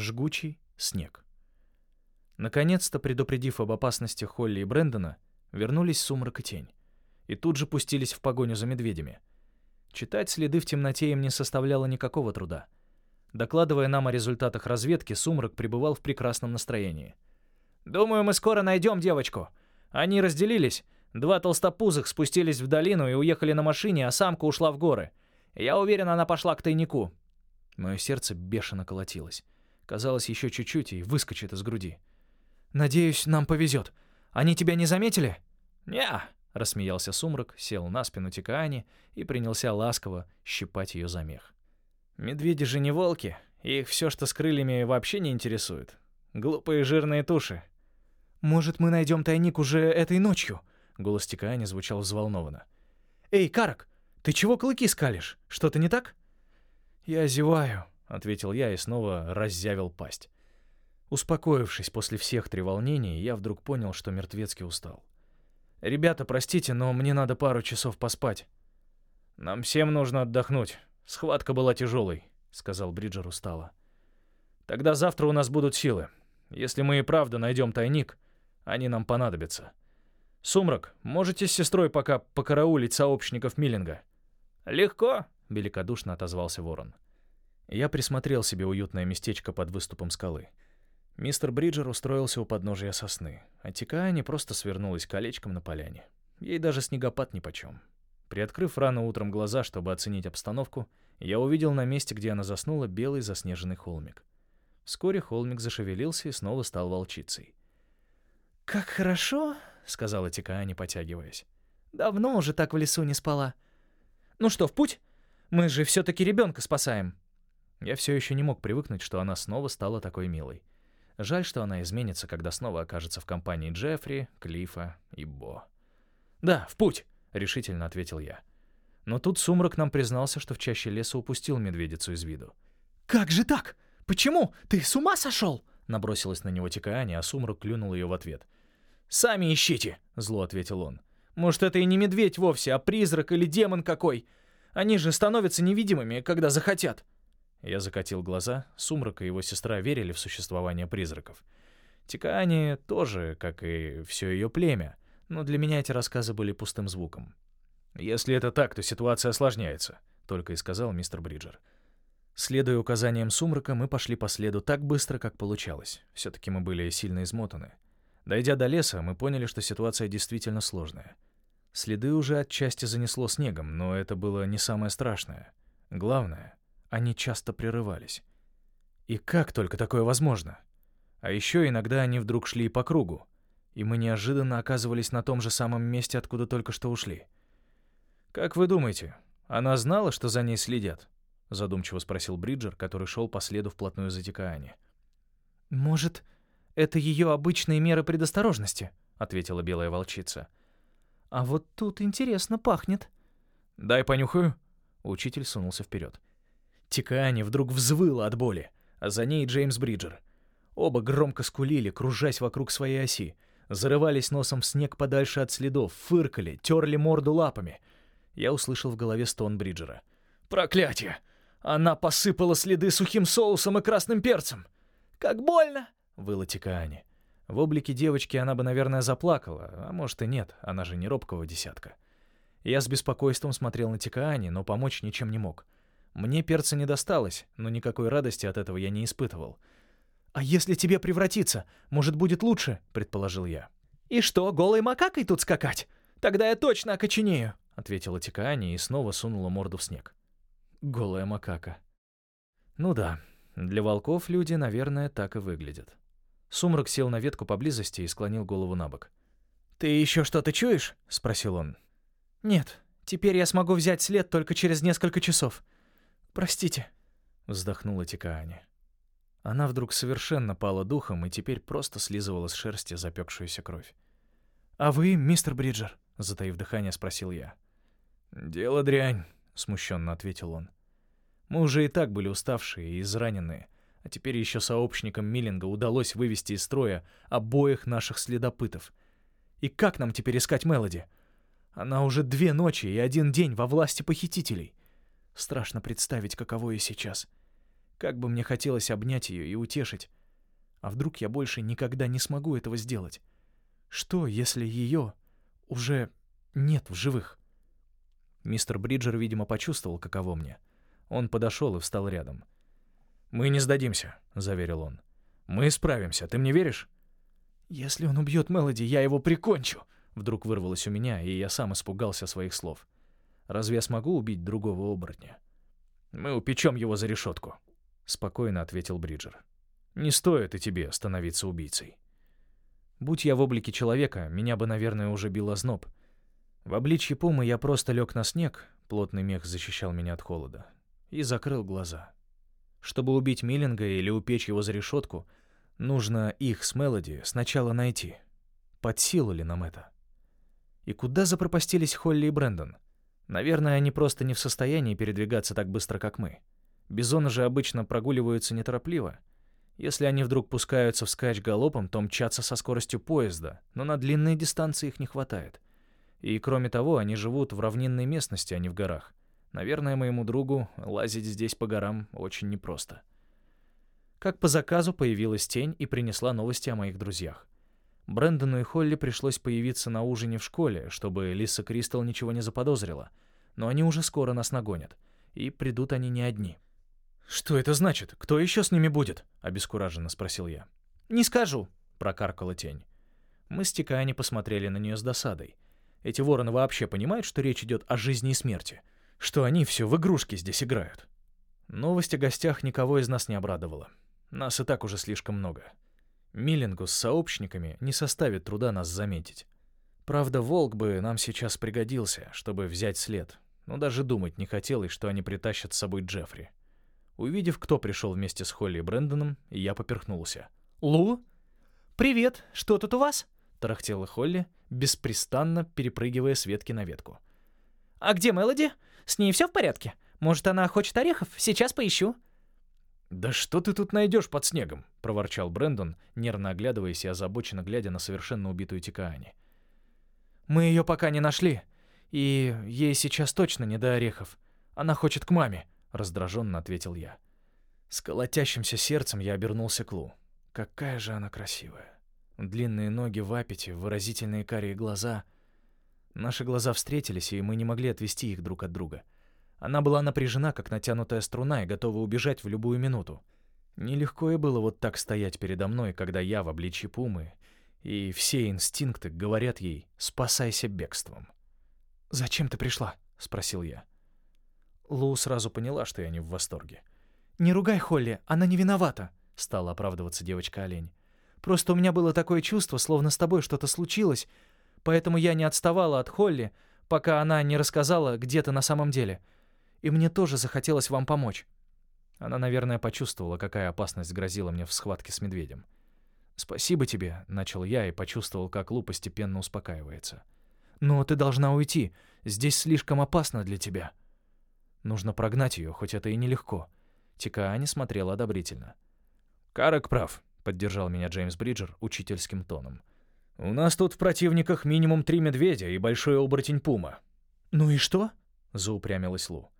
жгучий снег. Наконец-то, предупредив об опасности Холли и Брэндона, вернулись сумрак и тень. И тут же пустились в погоню за медведями. Читать следы в темноте им не составляло никакого труда. Докладывая нам о результатах разведки, сумрак пребывал в прекрасном настроении. «Думаю, мы скоро найдем девочку. Они разделились. Два толстопузых спустились в долину и уехали на машине, а самка ушла в горы. Я уверен, она пошла к тайнику». Мое сердце бешено колотилось. Казалось, еще чуть-чуть и выскочит из груди. «Надеюсь, нам повезет. Они тебя не заметили?» «Не-а», рассмеялся сумрак, сел на спину Тикаани и принялся ласково щипать ее за мех. «Медведи же не волки, их все, что с крыльями, вообще не интересует. Глупые жирные туши». «Может, мы найдем тайник уже этой ночью?» Голос Тикаани звучал взволнованно. «Эй, Карак, ты чего клыки скалишь? Что-то не так?» «Я зеваю», — ответил я и снова раззявил пасть. Успокоившись после всех треволнений, я вдруг понял, что мертвецки устал. «Ребята, простите, но мне надо пару часов поспать». «Нам всем нужно отдохнуть. Схватка была тяжелой», — сказал Бриджер устало. «Тогда завтра у нас будут силы. Если мы и правда найдем тайник, они нам понадобятся. Сумрак, можете с сестрой пока покараулить сообщников Миллинга?» «Легко», — великодушно отозвался Ворон. Я присмотрел себе уютное местечко под выступом скалы. Мистер Бриджер устроился у подножия сосны, а Тикаани просто свернулась колечком на поляне. Ей даже снегопад нипочем. Приоткрыв рано утром глаза, чтобы оценить обстановку, я увидел на месте, где она заснула, белый заснеженный холмик. Вскоре холмик зашевелился и снова стал волчицей. «Как хорошо!» — сказала Тикаани, потягиваясь. «Давно уже так в лесу не спала. Ну что, в путь? Мы же все-таки ребенка спасаем!» Я все еще не мог привыкнуть, что она снова стала такой милой. Жаль, что она изменится, когда снова окажется в компании Джеффри, Клифа и Бо. «Да, в путь!» — решительно ответил я. Но тут Сумрак нам признался, что в чаще леса упустил медведицу из виду. «Как же так? Почему? Ты с ума сошел?» Набросилась на него Тикаани, а Сумрак клюнул ее в ответ. «Сами ищите!» — зло ответил он. «Может, это и не медведь вовсе, а призрак или демон какой? Они же становятся невидимыми, когда захотят!» Я закатил глаза, Сумрак и его сестра верили в существование призраков. Тикаани тоже, как и все ее племя, но для меня эти рассказы были пустым звуком. «Если это так, то ситуация осложняется», — только и сказал мистер Бриджер. Следуя указаниям Сумрака, мы пошли по следу так быстро, как получалось. Все-таки мы были сильно измотаны. Дойдя до леса, мы поняли, что ситуация действительно сложная. Следы уже отчасти занесло снегом, но это было не самое страшное. Главное — они часто прерывались. И как только такое возможно? А еще иногда они вдруг шли по кругу, и мы неожиданно оказывались на том же самом месте, откуда только что ушли. «Как вы думаете, она знала, что за ней следят?» — задумчиво спросил Бриджер, который шел по следу вплотную за Тикаани. «Может, это ее обычные меры предосторожности?» — ответила белая волчица. «А вот тут интересно пахнет». «Дай понюхаю». Учитель сунулся вперед. Тикаани вдруг взвыла от боли, а за ней Джеймс Бриджер. Оба громко скулили, кружась вокруг своей оси, зарывались носом в снег подальше от следов, фыркали, терли морду лапами. Я услышал в голове стон Бриджера. «Проклятие! Она посыпала следы сухим соусом и красным перцем!» «Как больно!» — выла Тикаани. В облике девочки она бы, наверное, заплакала, а может и нет, она же не робкого десятка. Я с беспокойством смотрел на Тикаани, но помочь ничем не мог. Мне перца не досталось, но никакой радости от этого я не испытывал. «А если тебе превратиться, может, будет лучше?» — предположил я. «И что, голой макакой тут скакать? Тогда я точно окоченею!» — ответила Тикаани и снова сунула морду в снег. Голая макака. Ну да, для волков люди, наверное, так и выглядят. Сумрак сел на ветку поблизости и склонил голову на бок. «Ты еще что-то чуешь?» — спросил он. «Нет, теперь я смогу взять след только через несколько часов. «Простите», — вздохнула Тикаани. Она вдруг совершенно пала духом и теперь просто слизывала с шерсти запекшуюся кровь. «А вы, мистер Бриджер?» — затаив дыхание, спросил я. «Дело дрянь», — смущенно ответил он. «Мы уже и так были уставшие и израненные, а теперь еще сообщникам Миллинга удалось вывести из строя обоих наших следопытов. И как нам теперь искать Мелоди? Она уже две ночи и один день во власти похитителей. Страшно представить, каково ей сейчас. Как бы мне хотелось обнять ее и утешить. А вдруг я больше никогда не смогу этого сделать? Что, если ее уже нет в живых? Мистер Бриджер, видимо, почувствовал, каково мне. Он подошел и встал рядом. «Мы не сдадимся», — заверил он. «Мы справимся, ты мне веришь?» «Если он убьет Мелоди, я его прикончу!» Вдруг вырвалось у меня, и я сам испугался своих слов. «Разве я смогу убить другого оборотня?» «Мы упечем его за решетку», — спокойно ответил Бриджер. «Не стоит и тебе становиться убийцей». Будь я в облике человека, меня бы, наверное, уже бил озноб. В обличье пумы я просто лег на снег, плотный мех защищал меня от холода, и закрыл глаза. Чтобы убить Миллинга или упечь его за решетку, нужно их с Мелоди сначала найти. Под силу ли нам это? И куда запропастились Холли и Брэндон? Наверное, они просто не в состоянии передвигаться так быстро, как мы. Бизоны же обычно прогуливаются неторопливо. Если они вдруг пускаются вскачь галопом, то мчатся со скоростью поезда, но на длинные дистанции их не хватает. И кроме того, они живут в равнинной местности, а не в горах. Наверное, моему другу лазить здесь по горам очень непросто. Как по заказу появилась тень и принесла новости о моих друзьях. Брэндону и Холли пришлось появиться на ужине в школе, чтобы Лиса Кристал ничего не заподозрила. Но они уже скоро нас нагонят. И придут они не одни. «Что это значит? Кто еще с ними будет?» — обескураженно спросил я. «Не скажу», — прокаркала тень. Мы с Тикани посмотрели на нее с досадой. Эти вороны вообще понимают, что речь идет о жизни и смерти что они все в игрушки здесь играют. Новость о гостях никого из нас не обрадовала. Нас и так уже слишком много. Миллингу с сообщниками не составит труда нас заметить. Правда, волк бы нам сейчас пригодился, чтобы взять след, но даже думать не хотелось, что они притащат с собой Джеффри. Увидев, кто пришел вместе с Холли и Брэндоном, я поперхнулся. «Лу? Привет! Что тут у вас?» — тарахтела Холли, беспрестанно перепрыгивая с ветки на ветку. «А где Мелоди? С ней все в порядке? Может, она хочет орехов? Сейчас поищу». «Да что ты тут найдешь под снегом?» — проворчал Брэндон, нервно оглядываясь и озабоченно глядя на совершенно убитую Тикаани. «Мы ее пока не нашли, и ей сейчас точно не до орехов. Она хочет к маме», — раздраженно ответил я. С колотящимся сердцем я обернулся к Лу. Какая же она красивая. Длинные ноги в аппете, выразительные карие глаза — Наши глаза встретились, и мы не могли отвести их друг от друга. Она была напряжена, как натянутая струна, и готова убежать в любую минуту. Нелегко и было вот так стоять передо мной, когда я в обличье пумы, и все инстинкты говорят ей «спасайся бегством». «Зачем ты пришла?» — спросил я. Лу сразу поняла, что я не в восторге. «Не ругай Холли, она не виновата», — стала оправдываться девочка-олень. «Просто у меня было такое чувство, словно с тобой что-то случилось, Поэтому я не отставала от Холли, пока она не рассказала, где ты на самом деле. И мне тоже захотелось вам помочь». Она, наверное, почувствовала, какая опасность грозила мне в схватке с медведем. «Спасибо тебе», — начал я и почувствовал, как Лу постепенно успокаивается. «Но ты должна уйти. Здесь слишком опасно для тебя». Нужно прогнать ее, хоть это и нелегко. Тикаани смотрела одобрительно. «Карек прав», — поддержал меня Джеймс Бриджер учительским тоном. У нас тут в противниках минимум три медведя и большой оборотень пума». «Ну и что?» — заупрямилась Лу.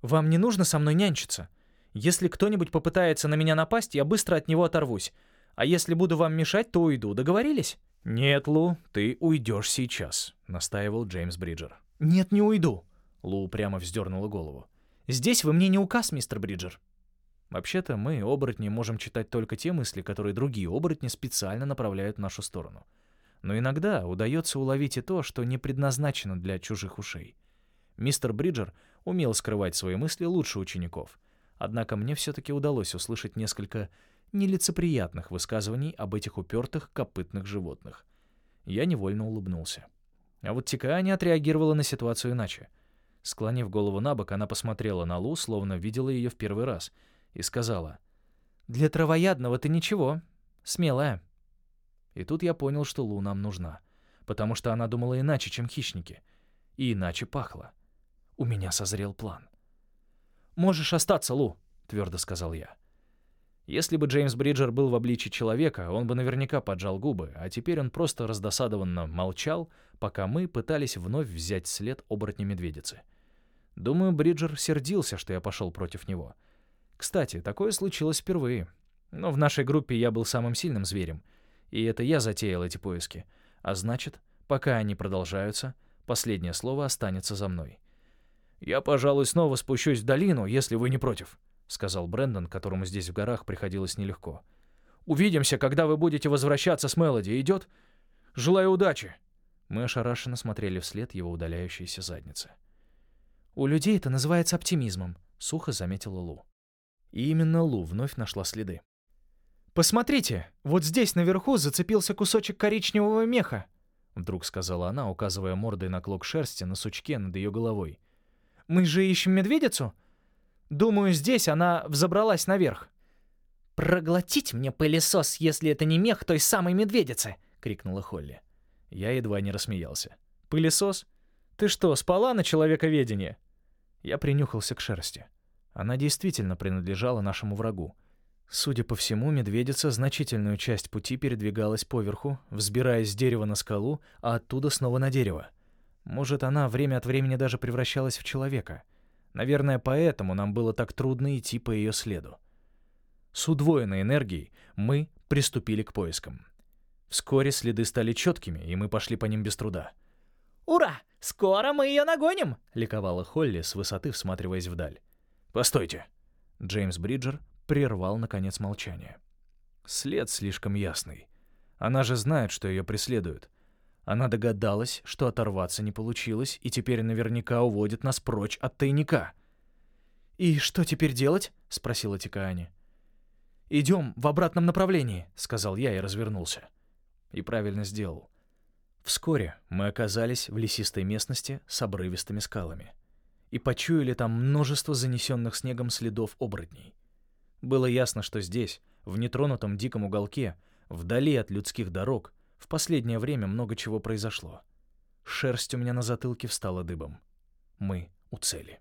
«Вам не нужно со мной нянчиться. Если кто-нибудь попытается на меня напасть, я быстро от него оторвусь. А если буду вам мешать, то уйду. Договорились?» «Нет, Лу, ты уйдешь сейчас», — настаивал Джеймс Бриджер. «Нет, не уйду». Лу прямо вздернула голову. «Здесь вы мне не указ, мистер Бриджер». Вообще-то мы, оборотни, можем читать только те мысли, которые другие оборотни специально направляют в нашу сторону но иногда удается уловить и то, что не предназначено для чужих ушей. Мистер Бриджер умел скрывать свои мысли лучше учеников, однако мне все-таки удалось услышать несколько нелицеприятных высказываний об этих упертых копытных животных. Я невольно улыбнулся. А вот Тикаани отреагировала на ситуацию иначе. Склонив голову на бок, она посмотрела на Лу, словно видела ее в первый раз, и сказала, «Для травоядного ты ничего. Смелая». И тут я понял, что Лу нам нужна, потому что она думала иначе, чем хищники, и иначе пахла. У меня созрел план. «Можешь остаться, Лу», — твердо сказал я. Если бы Джеймс Бриджер был в обличии человека, он бы наверняка поджал губы, а теперь он просто раздосадованно молчал, пока мы пытались вновь взять след оборотня медведицы. Думаю, Бриджер сердился, что я пошел против него. Кстати, такое случилось впервые. Но в нашей группе я был самым сильным зверем. И это я затеял эти поиски. А значит, пока они продолжаются, последнее слово останется за мной. «Я, пожалуй, снова спущусь в долину, если вы не против», — сказал Брэндон, которому здесь в горах приходилось нелегко. «Увидимся, когда вы будете возвращаться с Мелоди. Идет? Желаю удачи!» Мы ошарашенно смотрели вслед его удаляющейся задницы. «У людей это называется оптимизмом», — сухо заметила Лу. И именно Лу вновь нашла следы. «Посмотрите, вот здесь наверху зацепился кусочек коричневого меха», — вдруг сказала она, указывая мордой на клок шерсти на сучке над ее головой. «Мы же ищем медведицу? Думаю, здесь она взобралась наверх». «Проглотить мне пылесос, если это не мех той самой медведицы!» — крикнула Холли. Я едва не рассмеялся. «Пылесос? Ты что, спала на человековедение?» Я принюхался к шерсти. Она действительно принадлежала нашему врагу. Судя по всему, медведица значительную часть пути передвигалась поверху, взбираясь с дерева на скалу, а оттуда снова на дерево. Может, она время от времени даже превращалась в человека. Наверное, поэтому нам было так трудно идти по ее следу. С удвоенной энергией мы приступили к поискам. Вскоре следы стали четкими, и мы пошли по ним без труда. «Ура! Скоро мы ее нагоним!» — ликовала Холли с высоты, всматриваясь вдаль. «Постойте!» Джеймс Бриджер прервал, наконец, молчание. След слишком ясный. Она же знает, что ее преследуют. Она догадалась, что оторваться не получилось, и теперь наверняка уводит нас прочь от тайника. «И что теперь делать?» — спросила Тикаани. «Идем в обратном направлении», — сказал я и развернулся. И правильно сделал. Вскоре мы оказались в лесистой местности с обрывистыми скалами и почуяли там множество занесенных снегом следов оборотней. Было ясно, что здесь, в нетронутом диком уголке, вдали от людских дорог, в последнее время много чего произошло. Шерсть у меня на затылке встала дыбом. Мы у цели.